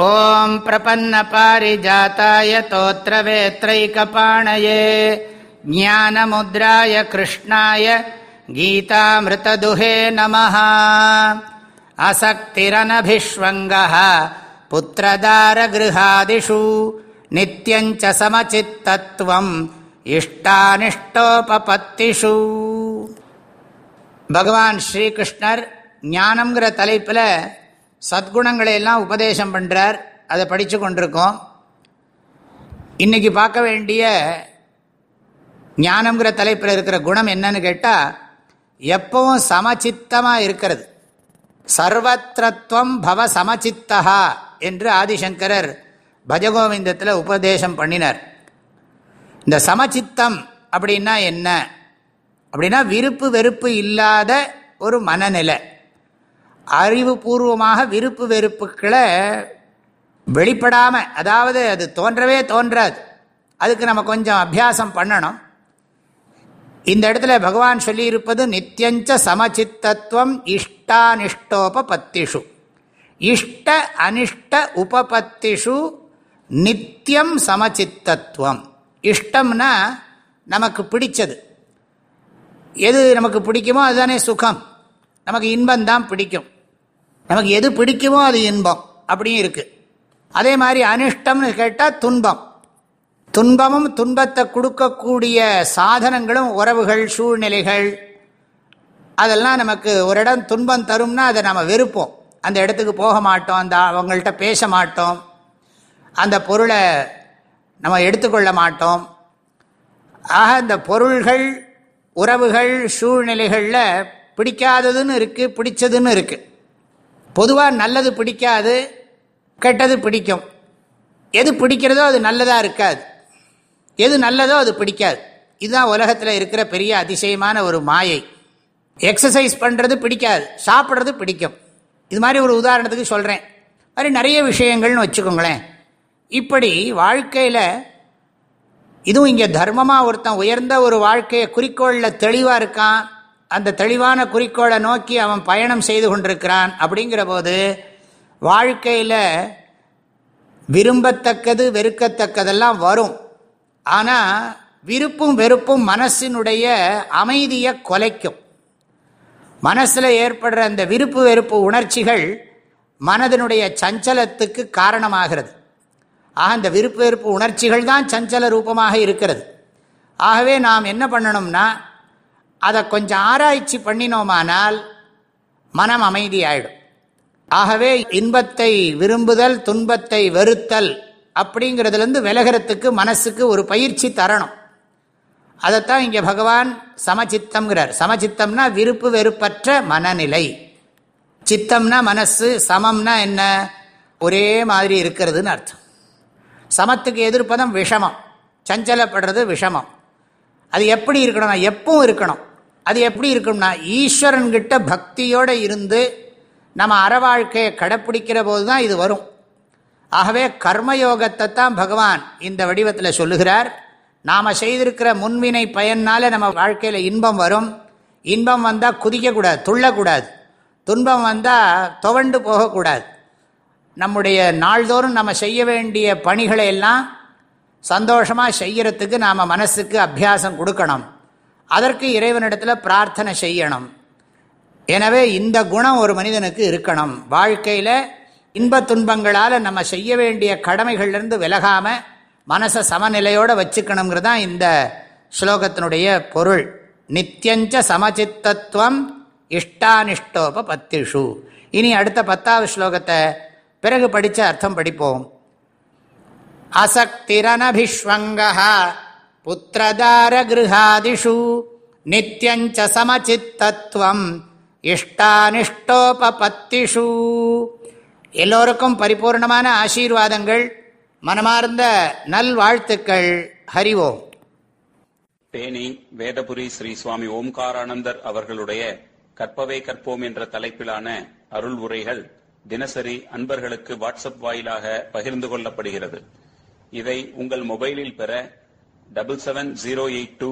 ॐ प्रपन्नपारिजाताय तोत्रवेत्रैकपाणये ज्ञानमुद्राय कृष्णाय गीतामृतदुहे नमः असक्तिरनभिष्वङ्गः पुत्रदारगृहादिषु नित्यञ्च समचित्तत्वम् இஷ்டானிஷ்டோபத்திஷு பகவான் ஸ்ரீகிருஷ்ணர் ஞானம்ங்கிற தலைப்பில் சத்குணங்களை எல்லாம் உபதேசம் பண்ணுறார் அதை படித்து கொண்டிருக்கோம். இன்றைக்கி பார்க்க வேண்டிய ஞானம்ங்கிற தலைப்பில் இருக்கிற குணம் என்னன்னு கேட்டால் எப்பவும் சமச்சித்தமாக இருக்கிறது. சர்வத்திரத்துவம் பவ சமச்சித்தா என்று ஆதிசங்கரர் பஜகோவிந்தத்தில் உபதேசம் பண்ணினார். இந்த சமச்சித்தம் அப்படின்னா என்ன? அப்படின்னா விருப்பு வெறுப்பு இல்லாத ஒரு மனநிலை. அறிவுபூர்வமாக விருப்பு வெறுப்புகளை வெளிப்படாமல் அதாவது அது தோன்றவே தோன்றாது. அதுக்கு நம்ம கொஞ்சம் அபியாசம் பண்ணணும். இந்த இடத்துல பகவான் சொல்லியிருப்பது நித்தியஞ்ச சமச்சித்தத்துவம் இஷ்டானிஷ்டோபத்திஷு இஷ்ட அனிஷ்ட உபபத்திஷு நித்தியம் சமச்சித்தத்துவம். இஷ்டம்னா நமக்கு பிடிச்சது. எது நமக்கு பிடிக்குமோ அதுதானே சுகம். நமக்கு இன்பம் தான் பிடிக்கும். நமக்கு எது பிடிக்குமோ அது இன்பம். அப்படியும் இருக்கு. அதே மாதிரி அனிஷ்டம்னு கேட்டால் துன்பம். துன்பமும் துன்பத்தை கொடுக்கக்கூடிய சாதனங்களும் உறவுகள் சூழ்நிலைகள் அதெல்லாம் நமக்கு ஒரு இடம் துன்பம் தரும்னா அதை நம்ம வெறுப்போம். அந்த இடத்துக்கு போக மாட்டோம். அந்த அவங்கள்ட்ட பேச மாட்டோம். அந்த பொருளை நம்ம எடுத்துக்கொள்ள மாட்டோம். ஆக இந்த பொருள்கள் உறவுகள் சூழ்நிலைகளில் பிடிக்காததுன்னு இருக்குது பிடிச்சதுன்னு இருக்குது பொதுவாக நல்லது பிடிக்காது கெட்டது பிடிக்கும். எது பிடிக்கிறதோ அது நல்லதாக இருக்காது. எது நல்லதோ அது பிடிக்காது. இதுதான் உலகத்தில் இருக்கிற பெரிய அதிசயமான ஒரு மாயை. எக்ஸசைஸ் பண்ணுறது பிடிக்காது சாப்பிட்றது பிடிக்கும். இது மாதிரி ஒரு உதாரணத்துக்கு சொல்கிறேன் மாதிரி நிறைய விஷயங்கள்னு வச்சுக்கோங்களேன். இப்படி வாழ்க்கையில் இதுவும் இங்கே தர்மமாக ஒருத்தன் உயர்ந்த ஒரு வாழ்க்கையை குறிக்கோளில் தெளிவாக இருக்கான் அந்த தெளிவான குறிக்கோளை நோக்கி அவன் பயணம் செய்து கொண்டிருக்கிறான் அப்படிங்கிற போது வாழ்க்கையில் விரும்பத்தக்கது வெறுக்கத்தக்கதெல்லாம் வரும். ஆனால் விருப்பும் வெறுப்பும் மனசினுடைய அமைதியை கொலைக்கும். மனசில் ஏற்படுற அந்த விருப்பு வெறுப்பு உணர்ச்சிகள் மனதினுடைய சஞ்சலத்துக்கு காரணமாகிறது. ஆக அந்த விருப்பு வெறுப்பு உணர்ச்சிகள் தான் சஞ்சல ரூபமாக இருக்கிறது. ஆகவே நாம் என்ன பண்ணணும்னா அதை கொஞ்சம் ஆராய்ச்சி பண்ணினோமானால் மனம் அமைதியாயிடும். ஆகவே இன்பத்தை விரும்புதல் துன்பத்தை வெறுத்தல் அப்படிங்கிறதுலேருந்து விலகிறதுக்கு மனசுக்கு ஒரு பயிற்சி தரணும். அதைத்தான் இங்கே பகவான் சமச்சித்தம்ங்கிறார். சமச்சித்தம்னா விருப்பு வெறுப்பற்ற மனநிலை. சித்தம்னா மனசு சமம்னா என்ன? ஒரே மாதிரி இருக்கிறதுன்னு அர்த்தம். சமத்துக்கு எதிர்ப்பதம் விஷமம். சஞ்சலப்படுறது விஷமம். அது எப்படி இருக்கணும்னா எப்பவும் இருக்கணும். அது எப்படி இருக்கும்னா ஈஸ்வரன்கிட்ட பக்தியோடு இருந்து நம்ம அற வாழ்க்கையை கடைப்பிடிக்கிற போது தான் இது வரும். ஆகவே கர்மயோகத்தை தான் பகவான் இந்த வடிவத்தில் சொல்லுகிறார். நாம் செய்திருக்கிற முன்வினை பயனால் நம்ம வாழ்க்கையில் இன்பம் வரும். இன்பம் வந்தால் குதிக்கக்கூடாது துள்ளக்கூடாது. துன்பம் வந்தால் துவண்டு போகக்கூடாது. நம்முடைய நாள்தோறும் நம்ம செய்ய வேண்டிய பணிகளை எல்லாம் சந்தோஷமாக செய்கிறதுக்கு நாம் மனசுக்கு அபியாசம் கொடுக்கணும். அதற்கு இறைவனிடத்தில் பிரார்த்தனை செய்யணும். எனவே இந்த குணம் ஒரு மனிதனுக்கு இருக்கணும். வாழ்க்கையில் இன்ப துன்பங்களால் நம்ம செய்ய வேண்டிய கடமைகள்லேருந்து விலகாமல் மனசை சமநிலையோடு வச்சுக்கணுங்கிறது தான் இந்த ஸ்லோகத்தினுடைய பொருள். நித்தியஞ்ச சமச்சித்தத்துவம் இஷ்டானிஷ்டோப பத்திஷு இனி அடுத்த பத்தாவது ஸ்லோகத்தை பிறகு படித்த அர்த்தம் படிப்போம். அசக்திரனபிஷ்வங்க புத்திரதார கிருஹாதிஷு நித்தியஞ்ச சமச்சித்தத்துவம் இஷ்டானிஷ்டோபத்திஷு எல்லோருக்கும் பரிபூர்ணமான ஆசீர்வாதங்கள் மனமார்ந்த நல்வாழ்த்துக்கள். ஹரிவோம் தேனி வேதபுரி ஸ்ரீ சுவாமி ஓம்காரானந்தர் அவர்களுடைய கற்பவை கற்போம் என்ற தலைப்பிலான அருள் உரைகள் தினசரி அன்பர்களுக்கு வாட்ஸ்அப் வாயிலாக பகிர்ந்து கொள்ளப்படுகிறது. இதை உங்கள் மொபைலில் பெற double seven zero eight two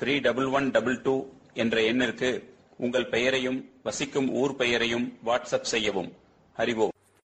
three double one double two என்ற எண்ணிற்கு உங்கள் பெயரையும் வசிக்கும் ஊர் பெயரையும் வாட்ஸ்அப் செய்யவும். ஹரிவோம்